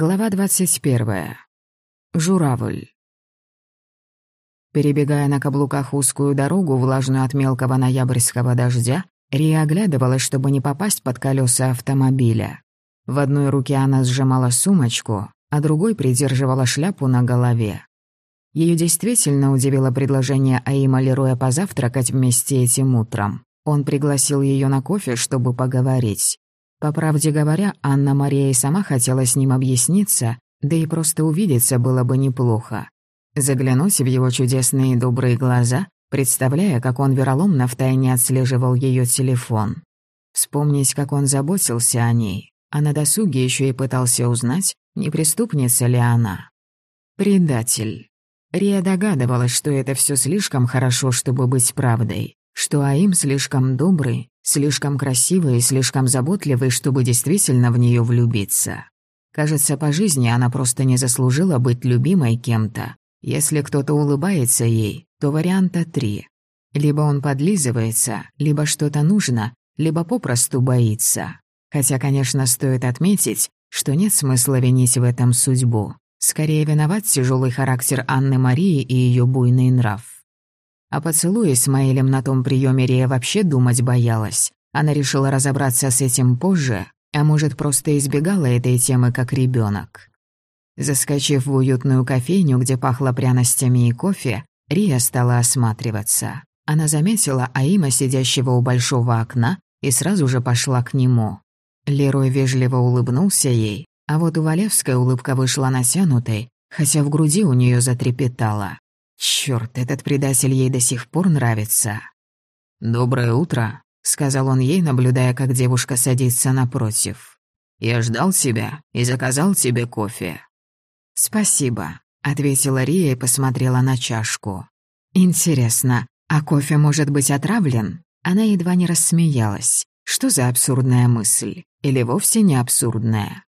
Глава 21. Журавль. Перебегая на каблуках узкую дорогу, влажную от мелкого ноябрьского дождя, Рия оглядывалась, чтобы не попасть под колеса автомобиля. В одной руке она сжимала сумочку, а другой придерживала шляпу на голове. Ее действительно удивило предложение Аима Лероя позавтракать вместе этим утром. Он пригласил ее на кофе, чтобы поговорить. По правде говоря, Анна-Мария и сама хотела с ним объясниться, да и просто увидеться было бы неплохо. Заглянуть в его чудесные добрые глаза, представляя, как он вероломно втайне отслеживал ее телефон. Вспомнить, как он заботился о ней, а на досуге еще и пытался узнать, не преступница ли она. Предатель. Рия догадывалась, что это все слишком хорошо, чтобы быть правдой, что Аим слишком добрый, Слишком красивая и слишком заботливая, чтобы действительно в нее влюбиться. Кажется, по жизни она просто не заслужила быть любимой кем-то. Если кто-то улыбается ей, то варианта три. Либо он подлизывается, либо что-то нужно, либо попросту боится. Хотя, конечно, стоит отметить, что нет смысла винить в этом судьбу. Скорее виноват тяжелый характер Анны Марии и ее буйный нрав. О поцелуе с Маэлем на том приеме Рия вообще думать боялась. Она решила разобраться с этим позже, а может, просто избегала этой темы как ребенок. Заскочив в уютную кофейню, где пахло пряностями и кофе, Рия стала осматриваться. Она заметила Аима, сидящего у большого окна, и сразу же пошла к нему. Лерой вежливо улыбнулся ей, а вот у Валевской улыбка вышла натянутой, хотя в груди у нее затрепетала. Чёрт, этот предатель ей до сих пор нравится. «Доброе утро», — сказал он ей, наблюдая, как девушка садится напротив. «Я ждал тебя и заказал тебе кофе». «Спасибо», — ответила Рия и посмотрела на чашку. «Интересно, а кофе может быть отравлен?» Она едва не рассмеялась. Что за абсурдная мысль? Или вовсе не абсурдная?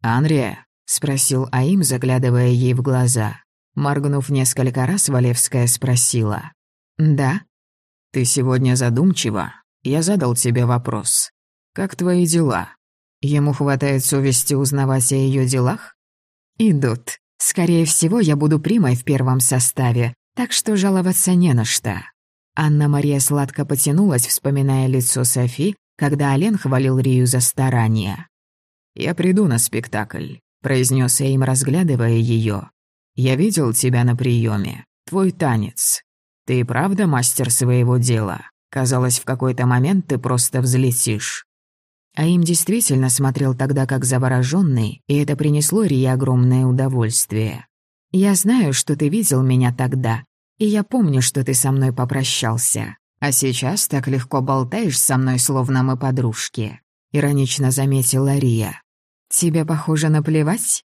«Анрия?» — спросил Аим, заглядывая ей в глаза. Моргнув несколько раз, Валевская спросила. «Да?» «Ты сегодня задумчива? Я задал тебе вопрос. Как твои дела?» Ему хватает совести узнавать о ее делах? «Идут. Скорее всего, я буду примой в первом составе, так что жаловаться не на что». Анна-Мария сладко потянулась, вспоминая лицо Софи, когда Олен хвалил Рию за старания. «Я приду на спектакль», — произнес им, разглядывая ее. Я видел тебя на приеме. Твой танец. Ты правда мастер своего дела? Казалось, в какой-то момент ты просто взлетишь». А им действительно смотрел тогда как завороженный, и это принесло Рие огромное удовольствие. «Я знаю, что ты видел меня тогда, и я помню, что ты со мной попрощался. А сейчас так легко болтаешь со мной, словно мы подружки», — иронично заметила Рия. «Тебе, похоже, наплевать?»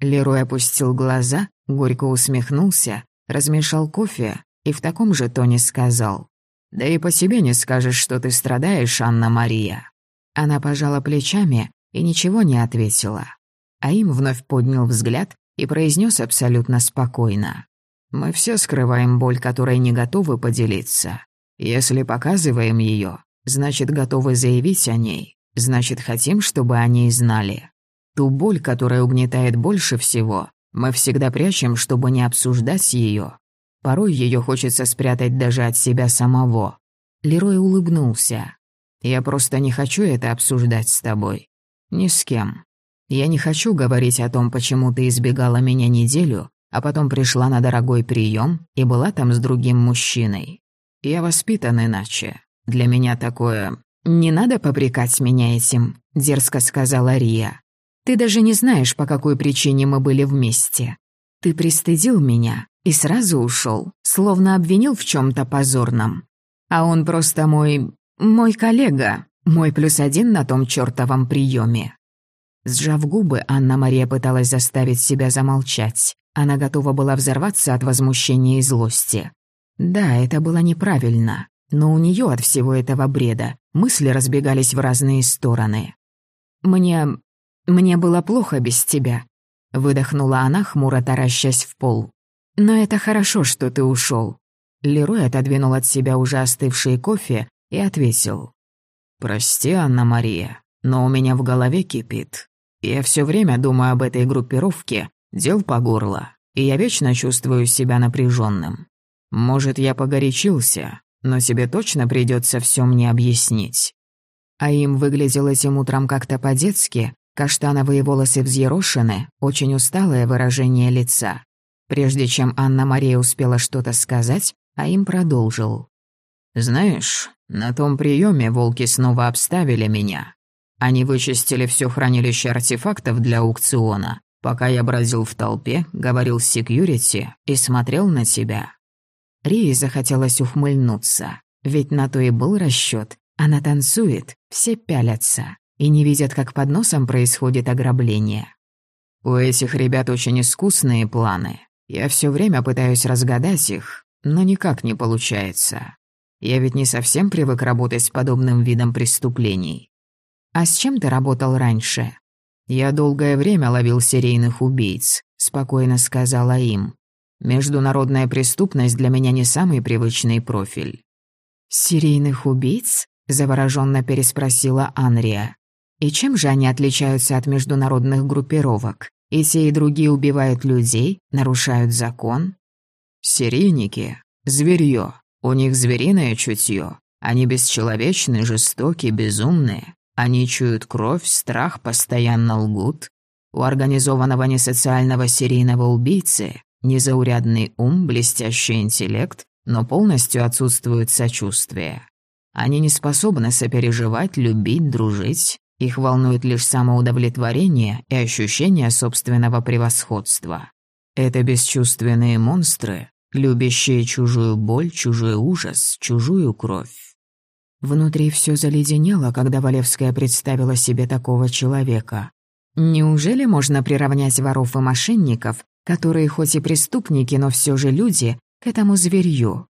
Лерой опустил глаза, горько усмехнулся, размешал кофе и в таком же тоне сказал. «Да и по себе не скажешь, что ты страдаешь, Анна-Мария». Она пожала плечами и ничего не ответила. А им вновь поднял взгляд и произнес абсолютно спокойно. «Мы все скрываем боль, которой не готовы поделиться. Если показываем ее, значит, готовы заявить о ней, значит, хотим, чтобы о ней знали. Ту боль, которая угнетает больше всего, мы всегда прячем, чтобы не обсуждать ее. Порой ее хочется спрятать даже от себя самого. Лерой улыбнулся. «Я просто не хочу это обсуждать с тобой. Ни с кем. Я не хочу говорить о том, почему ты избегала меня неделю, а потом пришла на дорогой прием и была там с другим мужчиной. Я воспитан иначе. Для меня такое... «Не надо попрекать меня этим», — дерзко сказала Рия. Ты даже не знаешь, по какой причине мы были вместе. Ты пристыдил меня и сразу ушел, словно обвинил в чем-то позорном. А он просто мой... мой коллега, мой плюс один на том чертовом приеме. Сжав губы, Анна-Мария пыталась заставить себя замолчать. Она готова была взорваться от возмущения и злости. Да, это было неправильно, но у нее от всего этого бреда мысли разбегались в разные стороны. «Мне... «Мне было плохо без тебя», — выдохнула она, хмуро таращась в пол. «Но это хорошо, что ты ушел. Лерой отодвинул от себя уже остывший кофе и ответил. «Прости, Анна-Мария, но у меня в голове кипит. Я все время думаю об этой группировке, дел по горло, и я вечно чувствую себя напряженным. Может, я погорячился, но тебе точно придется все мне объяснить. А им выглядел этим утром как-то по-детски, каштановые волосы взъерошены, очень усталое выражение лица. Прежде чем Анна-Мария успела что-то сказать, а им продолжил. «Знаешь, на том приеме волки снова обставили меня. Они вычистили все хранилище артефактов для аукциона, пока я бродил в толпе, говорил с секьюрити и смотрел на тебя». Рии захотелось ухмыльнуться, ведь на то и был расчет. Она танцует, все пялятся и не видят, как под носом происходит ограбление. У этих ребят очень искусные планы. Я все время пытаюсь разгадать их, но никак не получается. Я ведь не совсем привык работать с подобным видом преступлений. А с чем ты работал раньше? Я долгое время ловил серийных убийц, спокойно сказала им. Международная преступность для меня не самый привычный профиль. Серийных убийц? завороженно переспросила Анрия. И чем же они отличаются от международных группировок? И те, и другие убивают людей, нарушают закон? Серийники — зверьё. У них звериное чутье. Они бесчеловечны, жестоки, безумные. Они чуют кровь, страх, постоянно лгут. У организованного несоциального серийного убийцы незаурядный ум, блестящий интеллект, но полностью отсутствует сочувствие. Они не способны сопереживать, любить, дружить. Их волнует лишь самоудовлетворение и ощущение собственного превосходства. Это бесчувственные монстры, любящие чужую боль, чужой ужас, чужую кровь. Внутри все заледенело, когда Валевская представила себе такого человека. Неужели можно приравнять воров и мошенников, которые хоть и преступники, но все же люди, к этому зверью?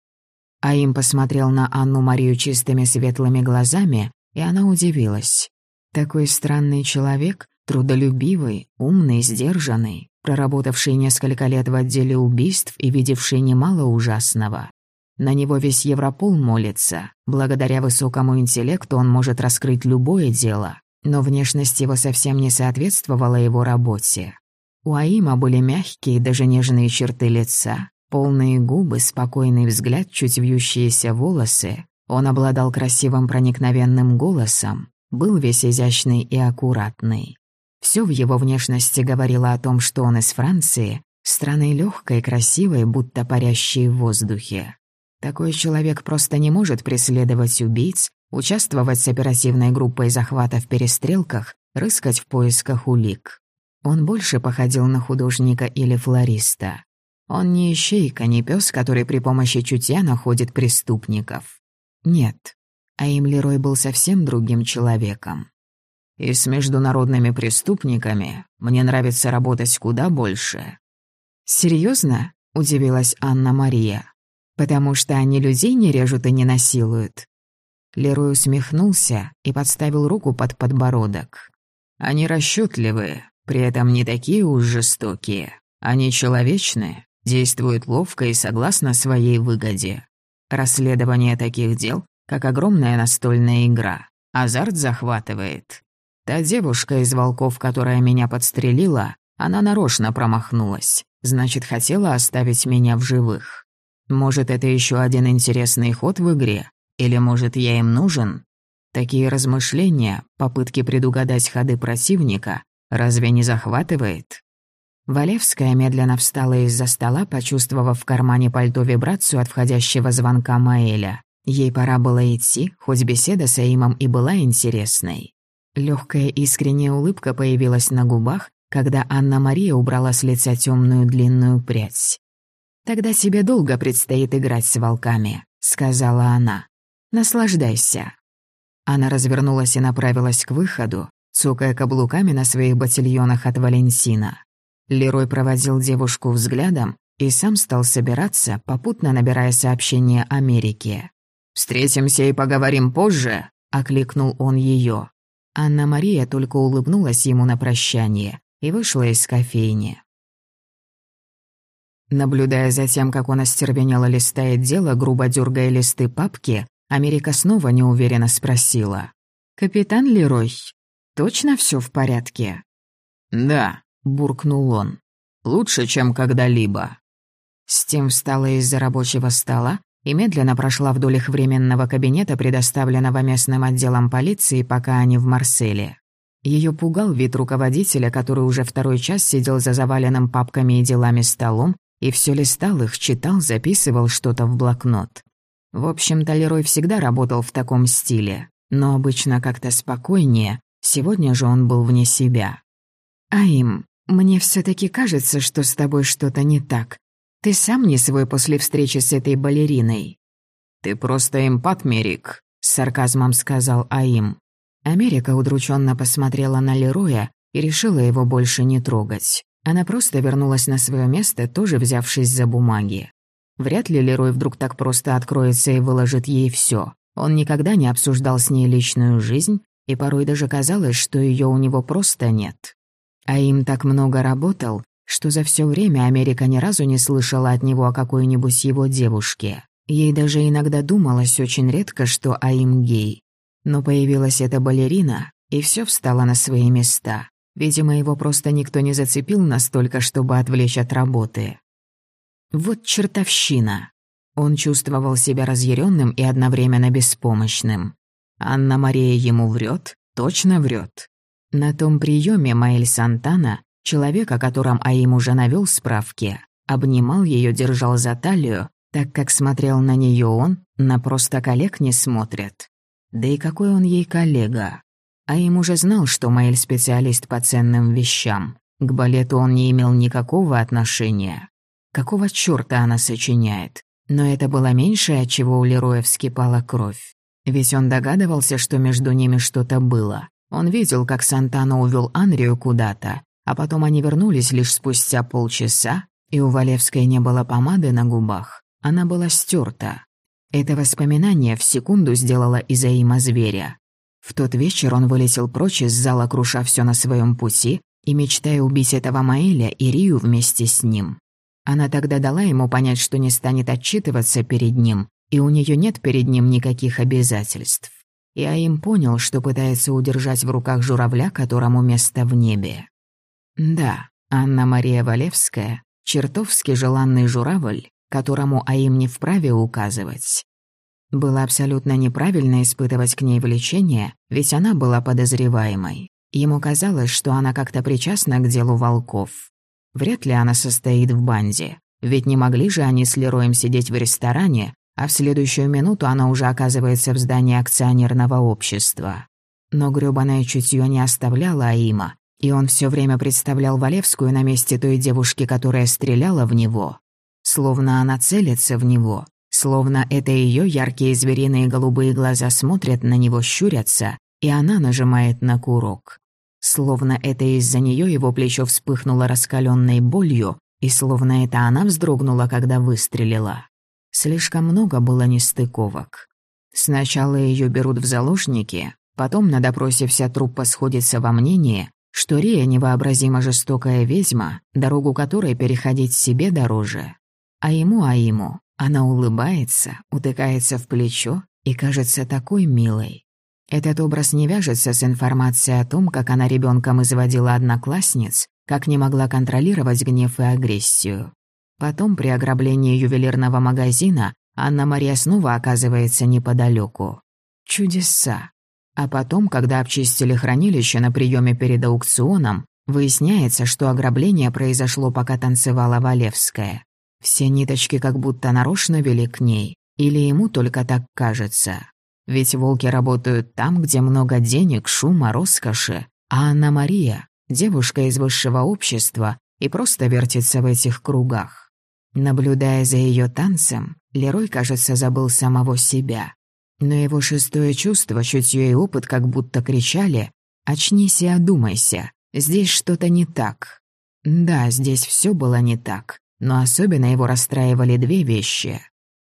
А им посмотрел на Анну-Марию чистыми светлыми глазами, и она удивилась. Такой странный человек, трудолюбивый, умный, сдержанный, проработавший несколько лет в отделе убийств и видевший немало ужасного. На него весь Европол молится. Благодаря высокому интеллекту он может раскрыть любое дело, но внешность его совсем не соответствовала его работе. У Аима были мягкие, даже нежные черты лица, полные губы, спокойный взгляд, чуть вьющиеся волосы. Он обладал красивым проникновенным голосом, был весь изящный и аккуратный. Все в его внешности говорило о том, что он из Франции, страны легкой, красивой, будто парящей в воздухе. Такой человек просто не может преследовать убийц, участвовать с оперативной группой захвата в перестрелках, рыскать в поисках улик. Он больше походил на художника или флориста. Он не ищейка, не пес, который при помощи чутья находит преступников. Нет, а им Лерой был совсем другим человеком. И с международными преступниками мне нравится работать куда больше». «Серьезно?» — удивилась Анна-Мария. «Потому что они людей не режут и не насилуют». Лерой усмехнулся и подставил руку под подбородок. «Они расчетливые, при этом не такие уж жестокие. Они человечные, действуют ловко и согласно своей выгоде. Расследование таких дел, как огромная настольная игра. Азарт захватывает. Та девушка из волков, которая меня подстрелила, она нарочно промахнулась. Значит, хотела оставить меня в живых. Может, это еще один интересный ход в игре? Или, может, я им нужен? Такие размышления, попытки предугадать ходы противника, разве не захватывает? Валевская медленно встала из-за стола, почувствовав в кармане пальто вибрацию от входящего звонка Маэля. Ей пора было идти, хоть беседа с Аимом и была интересной. Легкая искренняя улыбка появилась на губах, когда Анна-Мария убрала с лица темную длинную прядь. «Тогда тебе долго предстоит играть с волками», — сказала она. «Наслаждайся». Она развернулась и направилась к выходу, цокая каблуками на своих ботильонах от Валентина. Лерой проводил девушку взглядом и сам стал собираться, попутно набирая сообщение Америке. «Встретимся и поговорим позже», — окликнул он ее. Анна-Мария только улыбнулась ему на прощание и вышла из кофейни. Наблюдая за тем, как он остервенело листает дело, грубо дергая листы папки, Америка снова неуверенно спросила. «Капитан Лерой, точно все в порядке?» «Да», — буркнул он. «Лучше, чем когда-либо». Стим встала из-за рабочего стола и медленно прошла вдоль их временного кабинета, предоставленного местным отделом полиции, пока они в Марселе. Ее пугал вид руководителя, который уже второй час сидел за заваленным папками и делами столом и все листал их, читал, записывал что-то в блокнот. В общем-то, Лерой всегда работал в таком стиле, но обычно как-то спокойнее, сегодня же он был вне себя. «Аим, мне все таки кажется, что с тобой что-то не так. Ты сам не свой после встречи с этой балериной». «Ты просто импат, Мерик», — с сарказмом сказал Аим. Америка удрученно посмотрела на Лероя и решила его больше не трогать. Она просто вернулась на свое место, тоже взявшись за бумаги. Вряд ли Лерой вдруг так просто откроется и выложит ей все. Он никогда не обсуждал с ней личную жизнь, и порой даже казалось, что ее у него просто нет. А им так много работал, что за все время Америка ни разу не слышала от него о какой-нибудь его девушке. Ей даже иногда думалось очень редко, что Аим гей. Но появилась эта балерина, и все встало на свои места. Видимо, его просто никто не зацепил настолько, чтобы отвлечь от работы. Вот чертовщина. Он чувствовал себя разъяренным и одновременно беспомощным. Анна-Мария ему врет, точно врет. На том приеме Маэль Сантана, человек, о котором Аим уже навел справки, обнимал ее, держал за талию, так как смотрел на нее он, на просто коллег не смотрит. Да и какой он ей коллега. А им уже знал, что Маэль специалист по ценным вещам. К балету он не имел никакого отношения. Какого чёрта она сочиняет? Но это было меньшее, от чего у Лероя вскипала кровь. Ведь он догадывался, что между ними что-то было. Он видел, как Сантана увел Анрию куда-то, а потом они вернулись лишь спустя полчаса, и у Валевской не было помады на губах. Она была стерта. Это воспоминание в секунду сделало Изаима зверя. В тот вечер он вылетел прочь из зала, круша все на своем пути и мечтая убить этого Маэля и Рию вместе с ним. Она тогда дала ему понять, что не станет отчитываться перед ним, и у нее нет перед ним никаких обязательств. И Аим понял, что пытается удержать в руках журавля, которому место в небе. Да, Анна-Мария Валевская — чертовски желанный журавль, которому Аим не вправе указывать. Было абсолютно неправильно испытывать к ней влечение, ведь она была подозреваемой. Ему казалось, что она как-то причастна к делу волков. Вряд ли она состоит в банде, ведь не могли же они с Лероем сидеть в ресторане, а в следующую минуту она уже оказывается в здании акционерного общества. Но грёбаное чутье не оставляло Аима, и он все время представлял Валевскую на месте той девушки, которая стреляла в него, Словно она целится в него, словно это ее яркие звериные голубые глаза смотрят на него, щурятся, и она нажимает на курок. Словно это из-за нее его плечо вспыхнуло раскаленной болью, и словно это она вздрогнула, когда выстрелила. Слишком много было нестыковок. Сначала ее берут в заложники, потом на допросе вся труппа сходится во мнении, что Рия невообразимо жестокая ведьма, дорогу которой переходить себе дороже. А ему, а ему, она улыбается, утыкается в плечо и кажется такой милой. Этот образ не вяжется с информацией о том, как она ребенком изводила одноклассниц, как не могла контролировать гнев и агрессию. Потом при ограблении ювелирного магазина Анна-Мария снова оказывается неподалеку. Чудеса. А потом, когда обчистили хранилище на приеме перед аукционом, выясняется, что ограбление произошло, пока танцевала Валевская. Все ниточки как будто нарочно вели к ней. Или ему только так кажется. Ведь волки работают там, где много денег, шума, роскоши. А Анна-Мария — девушка из высшего общества и просто вертится в этих кругах. Наблюдая за ее танцем, Лерой, кажется, забыл самого себя. Но его шестое чувство, чутье и опыт как будто кричали «Очнись и одумайся, здесь что-то не так». Да, здесь все было не так. Но особенно его расстраивали две вещи.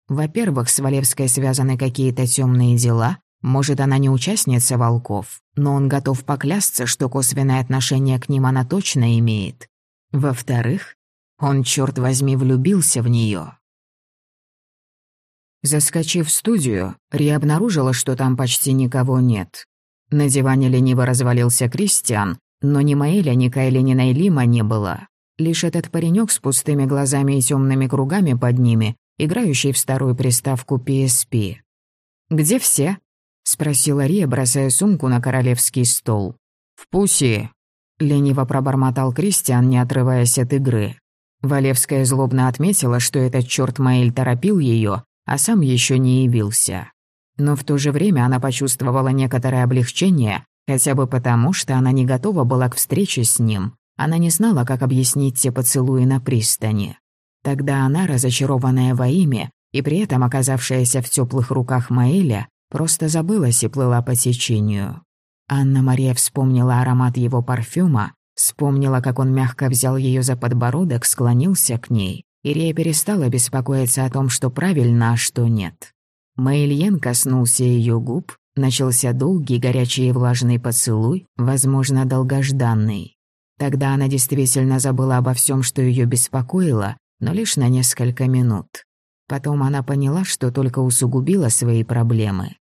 Во-первых, с Валевской связаны какие-то темные дела. Может, она не участница волков, но он готов поклясться, что косвенное отношение к ним она точно имеет. Во-вторых, он, черт возьми, влюбился в нее. Заскочив в студию, Ри обнаружила, что там почти никого нет. На диване лениво развалился Кристиан, Но ни Маэля, ни Кайли, ни Найлима не было. Лишь этот паренек с пустыми глазами и темными кругами под ними, играющий в старую приставку PSP. «Где все?» — спросила Рия, бросая сумку на королевский стол. «В Пуси», — лениво пробормотал Кристиан, не отрываясь от игры. Валевская злобно отметила, что этот черт Маэль торопил ее, а сам еще не явился. Но в то же время она почувствовала некоторое облегчение, хотя бы потому, что она не готова была к встрече с ним. Она не знала, как объяснить те поцелуи на пристани. Тогда она, разочарованная во имя и при этом оказавшаяся в теплых руках Маэля, просто забылась и плыла по течению. Анна-Мария вспомнила аромат его парфюма, вспомнила, как он мягко взял ее за подбородок, склонился к ней. Ирия перестала беспокоиться о том, что правильно, а что нет. Мэйльен коснулся ее губ, начался долгий, горячий и влажный поцелуй, возможно, долгожданный. Тогда она действительно забыла обо всем, что ее беспокоило, но лишь на несколько минут. Потом она поняла, что только усугубила свои проблемы.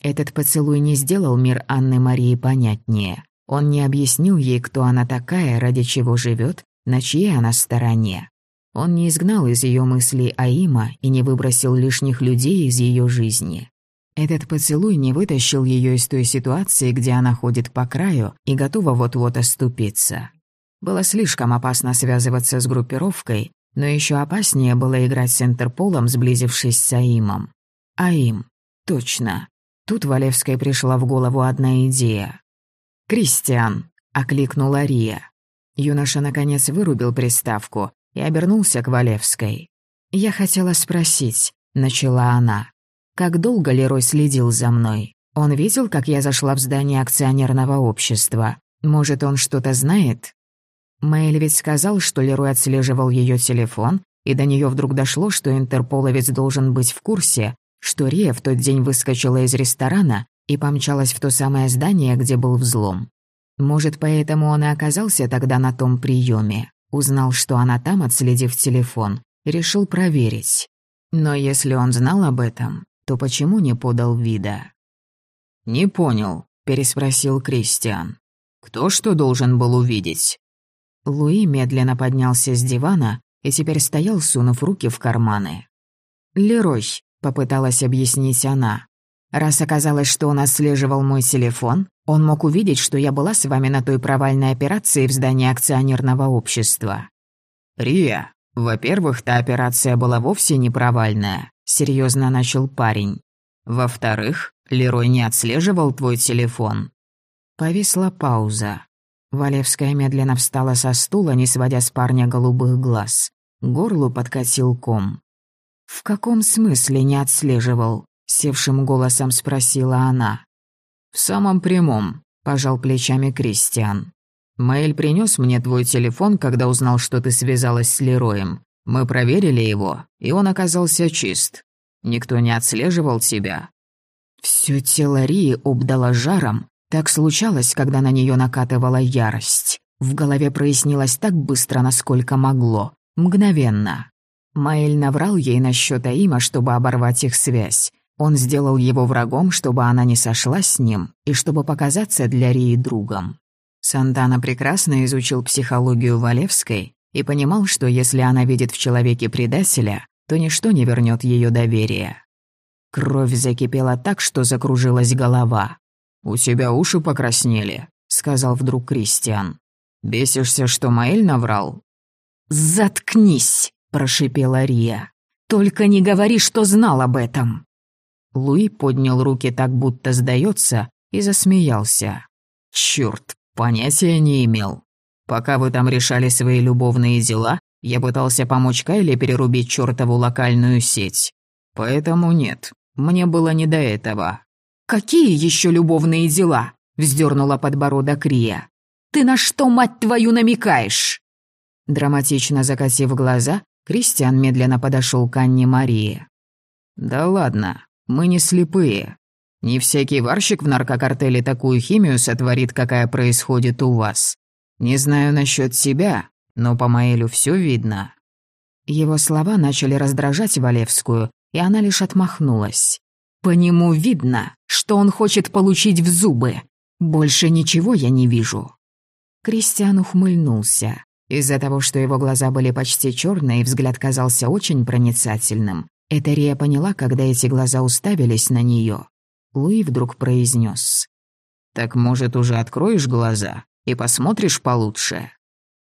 Этот поцелуй не сделал мир Анны Марии понятнее. Он не объяснил ей, кто она такая, ради чего живет, на чьей она стороне. Он не изгнал из ее мыслей Аима и не выбросил лишних людей из ее жизни. Этот поцелуй не вытащил ее из той ситуации, где она ходит по краю и готова вот-вот оступиться. Было слишком опасно связываться с группировкой, но еще опаснее было играть с Интерполом, сблизившись с Аимом. Аим. Точно. Тут Валевской пришла в голову одна идея. «Кристиан», — окликнула Рия. Юноша, наконец, вырубил приставку и обернулся к Валевской. «Я хотела спросить», — начала она. Как долго Лерой следил за мной? Он видел, как я зашла в здание акционерного общества. Может, он что-то знает? Мэйл ведь сказал, что Лерой отслеживал ее телефон, и до нее вдруг дошло, что интерполовец должен быть в курсе, что Рия в тот день выскочила из ресторана и помчалась в то самое здание, где был взлом. Может, поэтому он и оказался тогда на том приеме. Узнал, что она там, отследив телефон, решил проверить. Но если он знал об этом, то почему не подал вида? «Не понял», — переспросил Кристиан. «Кто что должен был увидеть?» Луи медленно поднялся с дивана и теперь стоял, сунув руки в карманы. «Лерой», — попыталась объяснить она. «Раз оказалось, что он отслеживал мой телефон, он мог увидеть, что я была с вами на той провальной операции в здании акционерного общества». «Рия, во-первых, та операция была вовсе не провальная серьезно начал парень. Во-вторых, Лерой не отслеживал твой телефон. Повисла пауза. Валевская медленно встала со стула, не сводя с парня голубых глаз. Горлу подкатил ком. «В каком смысле не отслеживал?» — севшим голосом спросила она. «В самом прямом», — пожал плечами Кристиан. «Мэйль принес мне твой телефон, когда узнал, что ты связалась с Лероем. Мы проверили его, и он оказался чист. Никто не отслеживал тебя». Всё тело Рии обдало жаром. Так случалось, когда на неё накатывала ярость. В голове прояснилось так быстро, насколько могло. Мгновенно. Маэль наврал ей насчёт Аима, чтобы оборвать их связь. Он сделал его врагом, чтобы она не сошла с ним, и чтобы показаться для Рии другом. Сантана прекрасно изучил психологию Валевской и понимал, что если она видит в человеке предателя, то ничто не вернет ее доверие. Кровь закипела так, что закружилась голова. «У тебя уши покраснели», — сказал вдруг Кристиан. «Бесишься, что Маэль наврал?» «Заткнись!» — прошипела Рия. «Только не говори, что знал об этом!» Луи поднял руки так, будто сдается, и засмеялся. «Чёрт, понятия не имел. Пока вы там решали свои любовные дела, я пытался помочь Кайле перерубить чертову локальную сеть. Поэтому нет, мне было не до этого». «Какие еще любовные дела?» — вздернула подбородок Рия. «Ты на что, мать твою, намекаешь?» Драматично закатив глаза, Кристиан медленно подошел к Анне Марии. «Да ладно, мы не слепые. Не всякий варщик в наркокартеле такую химию сотворит, какая происходит у вас. Не знаю насчет себя, но по Маэлю все видно». Его слова начали раздражать Валевскую, и она лишь отмахнулась. «По нему видно, что он хочет получить в зубы. Больше ничего я не вижу». Кристиан ухмыльнулся. Из-за того, что его глаза были почти черные и взгляд казался очень проницательным, это Рия поняла, когда эти глаза уставились на нее. Луи вдруг произнес: «Так, может, уже откроешь глаза и посмотришь получше?»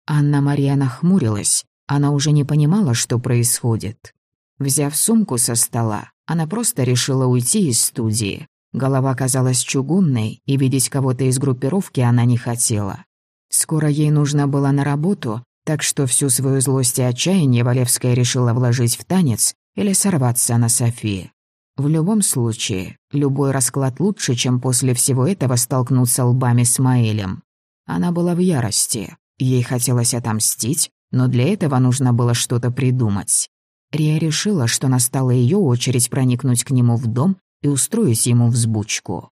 Анна-Мария нахмурилась. Она уже не понимала, что происходит. Взяв сумку со стола, она просто решила уйти из студии. Голова казалась чугунной, и видеть кого-то из группировки она не хотела. Скоро ей нужно было на работу, так что всю свою злость и отчаяние Валевская решила вложить в танец или сорваться на Софии. В любом случае, любой расклад лучше, чем после всего этого столкнуться лбами с Маэлем. Она была в ярости. Ей хотелось отомстить, но для этого нужно было что-то придумать. Рия решила, что настала ее очередь проникнуть к нему в дом и устроить ему взбучку.